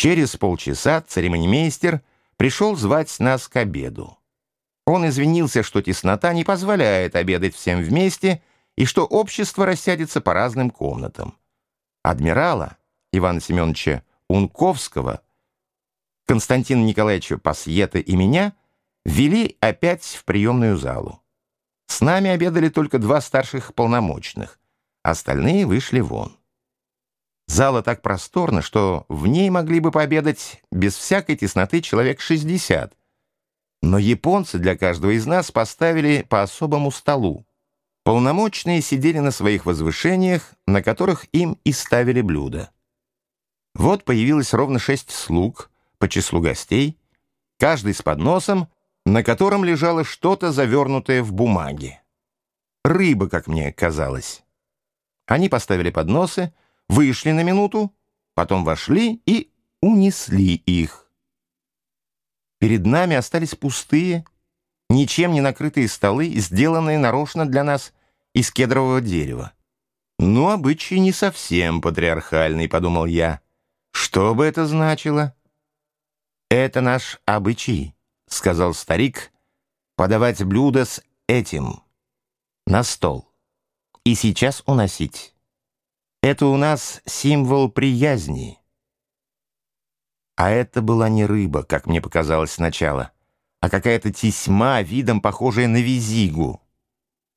Через полчаса церемонимейстер пришел звать нас к обеду. Он извинился, что теснота не позволяет обедать всем вместе и что общество рассядется по разным комнатам. Адмирала Ивана Семеновича Унковского, Константина Николаевича Пасьета и меня ввели опять в приемную залу. С нами обедали только два старших полномочных, остальные вышли вон. Зала так просторна, что в ней могли бы пообедать без всякой тесноты человек 60. Но японцы для каждого из нас поставили по особому столу. Полномочные сидели на своих возвышениях, на которых им и ставили блюда. Вот появилось ровно шесть слуг по числу гостей, каждый с подносом, на котором лежало что-то завернутое в бумаге. Рыба, как мне казалось. Они поставили подносы, вышли на минуту, потом вошли и унесли их. Перед нами остались пустые, ничем не накрытые столы, сделанные нарочно для нас из кедрового дерева. «Ну, обычай не совсем патриархальный», — подумал я. «Что бы это значило?» «Это наш обычай», — сказал старик, — «подавать блюдо с этим на стол и сейчас уносить». Это у нас символ приязни. А это была не рыба, как мне показалось сначала, а какая-то тесьма, видом похожая на визигу.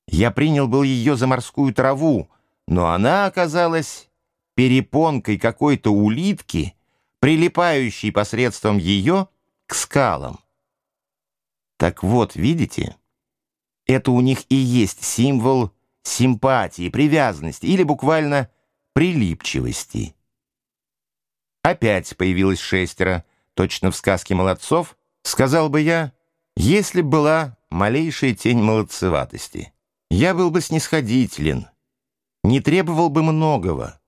Я принял был ее за морскую траву, но она оказалась перепонкой какой-то улитки, прилипающей посредством ее к скалам. Так вот, видите, это у них и есть символ симпатии, привязанности или буквально прилипчивости. Опять появилось шестеро, точно в сказке молодцов, сказал бы я, если была малейшая тень молодцеватости. Я был бы снисходителен, не требовал бы многого,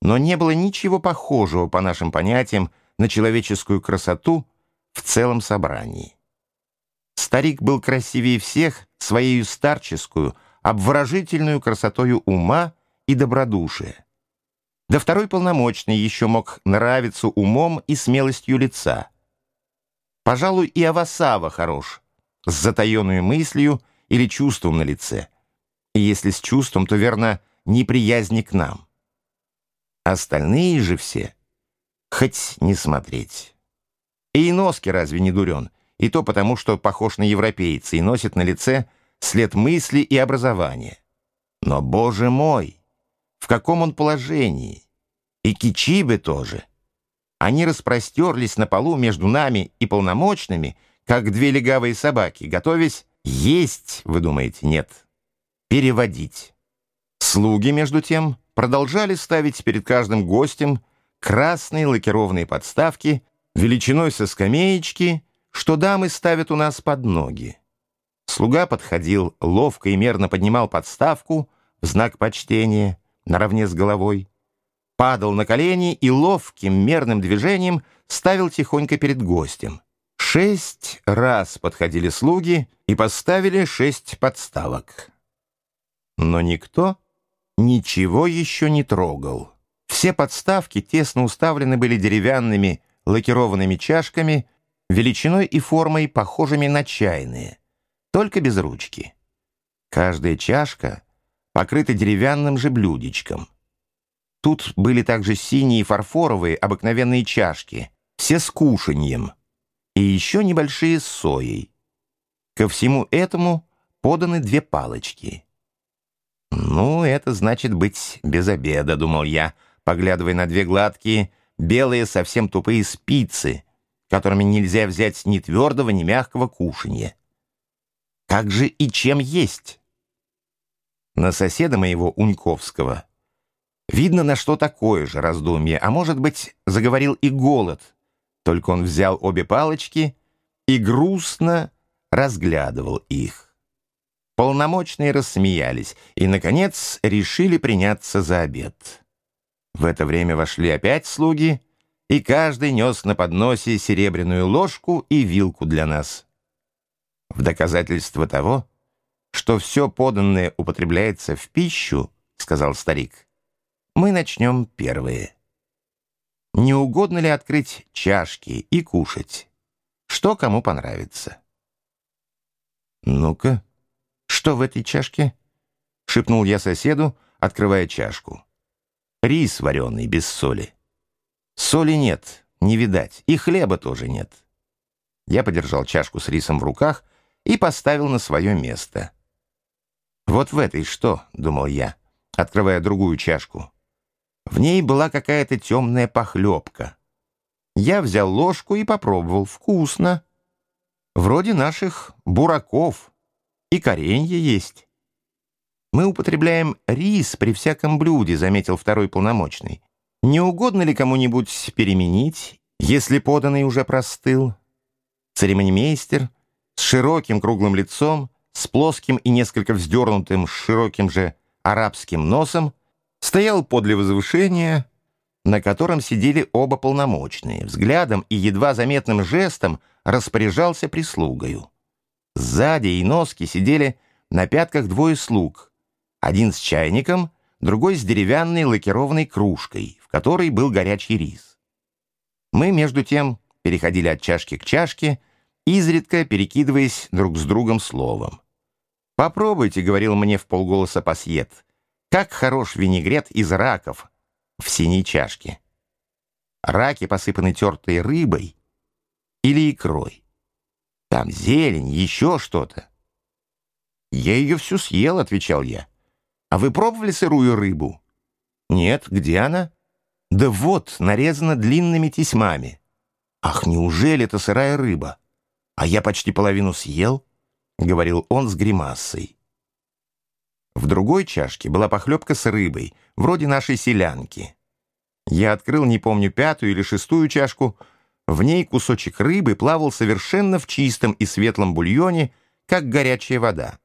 но не было ничего похожего по нашим понятиям на человеческую красоту в целом собрании. Старик был красивее всех своей старческую, обворожительную красотою ума и добродушия. Да второй полномочный еще мог нравиться умом и смелостью лица. Пожалуй, и Авасава хорош, с затаенной мыслью или чувством на лице. И если с чувством, то, верно, неприязни к нам. Остальные же все, хоть не смотреть. И носки разве не дурен? И то потому, что похож на европейца и носит на лице след мысли и образования. Но, боже мой! В каком он положении. И Кичибе тоже. Они распростерлись на полу между нами и полномочными, как две легавые собаки, готовясь есть, вы думаете, нет, переводить. Слуги, между тем, продолжали ставить перед каждым гостем красные лакированные подставки величиной со скамеечки, что дамы ставят у нас под ноги. Слуга подходил, ловко и мерно поднимал подставку в знак почтения, наравне с головой, падал на колени и ловким мерным движением ставил тихонько перед гостем. Шесть раз подходили слуги и поставили шесть подставок. Но никто ничего еще не трогал. Все подставки тесно уставлены были деревянными лакированными чашками, величиной и формой похожими на чайные, только без ручки. Каждая чашка — покрыты деревянным же блюдечком. Тут были также синие фарфоровые обыкновенные чашки, все с кушаньем, и еще небольшие с соей. Ко всему этому поданы две палочки. «Ну, это значит быть без обеда», — думал я, поглядывая на две гладкие, белые, совсем тупые спицы, которыми нельзя взять ни твердого, ни мягкого кушанья. Как же и чем есть? На соседа моего Уньковского. Видно, на что такое же раздумье, а может быть, заговорил и голод. Только он взял обе палочки и грустно разглядывал их. Полномочные рассмеялись и, наконец, решили приняться за обед. В это время вошли опять слуги, и каждый нес на подносе серебряную ложку и вилку для нас. В доказательство того, что все поданное употребляется в пищу, — сказал старик, — мы начнем первые. не угодно ли открыть чашки и кушать, что кому понравится. «Ну-ка, что в этой чашке?» — шепнул я соседу, открывая чашку. «Рис вареный, без соли. Соли нет, не видать, и хлеба тоже нет». Я подержал чашку с рисом в руках и поставил на свое место. «Вот в этой что?» — думал я, открывая другую чашку. В ней была какая-то темная похлебка. Я взял ложку и попробовал. Вкусно. Вроде наших бураков. И коренье есть. «Мы употребляем рис при всяком блюде», — заметил второй полномочный. «Не угодно ли кому-нибудь переменить, если поданный уже простыл?» Церемонимейстер с широким круглым лицом, с плоским и несколько вздернутым широким же арабским носом, стоял подле возвышения, на котором сидели оба полномочные, взглядом и едва заметным жестом распоряжался прислугою. Сзади и носки сидели на пятках двое слуг, один с чайником, другой с деревянной лакированной кружкой, в которой был горячий рис. Мы, между тем, переходили от чашки к чашке, изредка перекидываясь друг с другом словом. «Попробуйте», — говорил мне в полголоса пасьет, «как хорош винегрет из раков в синей чашке». Раки посыпаны тертой рыбой или икрой. Там зелень, еще что-то. «Я ее всю съел», — отвечал я. «А вы пробовали сырую рыбу?» «Нет, где она?» «Да вот, нарезана длинными тесьмами». «Ах, неужели это сырая рыба?» «А я почти половину съел», — говорил он с гримасой. В другой чашке была похлебка с рыбой, вроде нашей селянки. Я открыл, не помню, пятую или шестую чашку. В ней кусочек рыбы плавал совершенно в чистом и светлом бульоне, как горячая вода.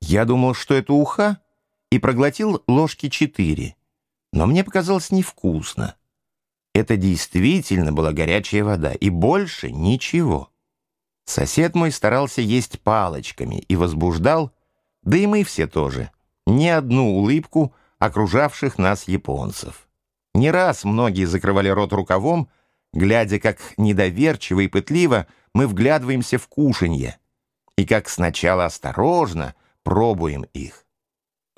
Я думал, что это уха, и проглотил ложки четыре. Но мне показалось невкусно. Это действительно была горячая вода, и больше ничего. Сосед мой старался есть палочками и возбуждал, да и мы все тоже, ни одну улыбку окружавших нас японцев. Не раз многие закрывали рот рукавом, глядя, как недоверчиво и пытливо мы вглядываемся в кушанье, и как сначала осторожно пробуем их.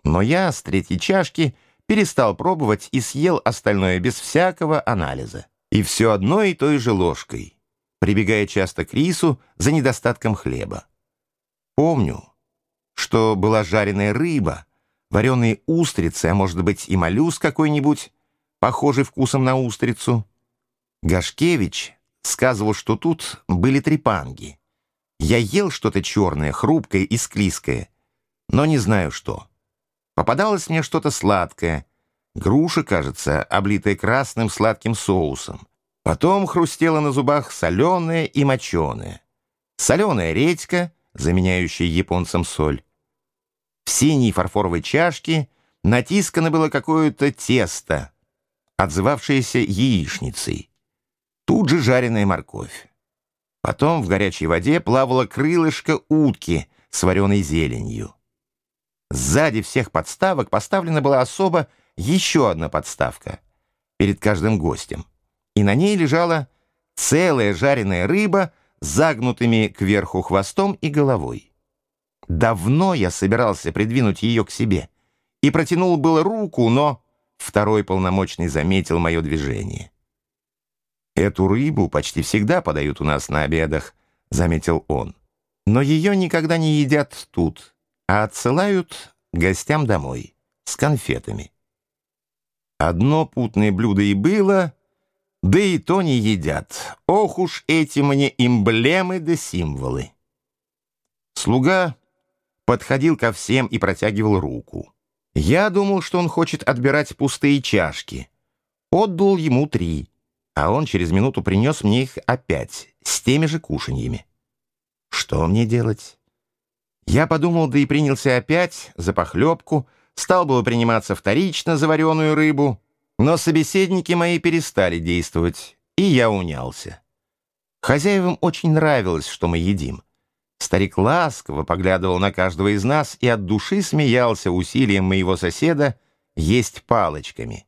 Но я с третьей чашки перестал пробовать и съел остальное без всякого анализа. И все одной и той же ложкой прибегая часто к рису за недостатком хлеба. Помню, что была жареная рыба, вареные устрицы, а может быть и моллюск какой-нибудь, похожий вкусом на устрицу. Гашкевич сказывал, что тут были трепанги. Я ел что-то черное, хрупкое и склизкое, но не знаю что. Попадалось мне что-то сладкое, груша, кажется, облитая красным сладким соусом. Потом хрустела на зубах соленая и моченая. Соленая редька, заменяющая японцам соль. В синей фарфоровой чашке натискано было какое-то тесто, отзывавшееся яичницей. Тут же жареная морковь. Потом в горячей воде плавало крылышко утки с вареной зеленью. Сзади всех подставок поставлена была особо еще одна подставка перед каждым гостем и на ней лежала целая жареная рыба с загнутыми кверху хвостом и головой. Давно я собирался придвинуть ее к себе и протянул было руку, но второй полномочный заметил мое движение. «Эту рыбу почти всегда подают у нас на обедах», — заметил он. «Но ее никогда не едят тут, а отсылают гостям домой с конфетами». Одно путное блюдо и было, да и то не едят. Ох уж эти мне эмблемы да символы. Слуга подходил ко всем и протягивал руку. Я думал, что он хочет отбирать пустые чашки. Отдал ему три, а он через минуту принес мне их опять, с теми же кушаньями. Что мне делать? Я подумал, да и принялся опять за похлебку, стал было приниматься вторично за вареную рыбу — но собеседники мои перестали действовать, и я унялся. Хозяевам очень нравилось, что мы едим. Старик ласково поглядывал на каждого из нас и от души смеялся усилием моего соседа есть палочками.